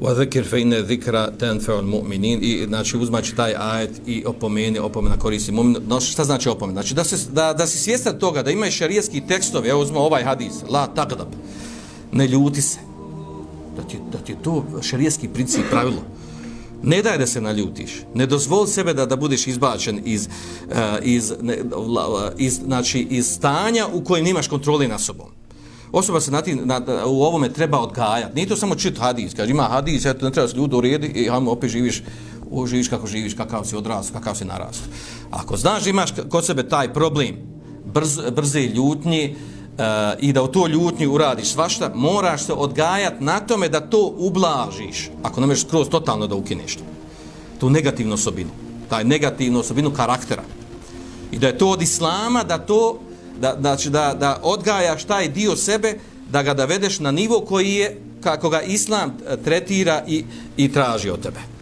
wa dhikr fa inna dhikra tanfa'u mu'minin i znači uzmaći taj ajet i opomeni opomena koristi mu'min. No šta znači opomena? Znači da se da da si svjestan toga da imaš šerijski tekstovi evo uzmo ovaj hadis la taqdab ne ljuti se. Da ti da ti to šerijski princip pravilo. Ne daj da se naljutiš. Ne dozvoli sebe da da budeš izbačen iz uh, iz ne, iz znači iz stanja u kojem nemaš kontrole nad sobom. Osoba se na tim, na, u ovome treba odgajati. Nije to samo čit hadis. Kaže, ima hadis, eto, ne treba se ljudi uredi i hajmo, opet živiš, o, živiš kako živiš, kakav si odrast, kakav si narast. Ako znaš da imaš kod sebe taj problem, brz, brze ljutnje, uh, i da u to ljutnji uradiš svašta, moraš se odgajati na tome da to ublažiš. Ako ne možeš skroz totalno da ukineš tu negativnu osobinu, taj negativnu osobinu karaktera. I da je to od islama, da to da, znači da, da odgajaš taj dio sebe, da ga dovedeš na nivo koji je, kako ga islam tretira i, i traži od tebe.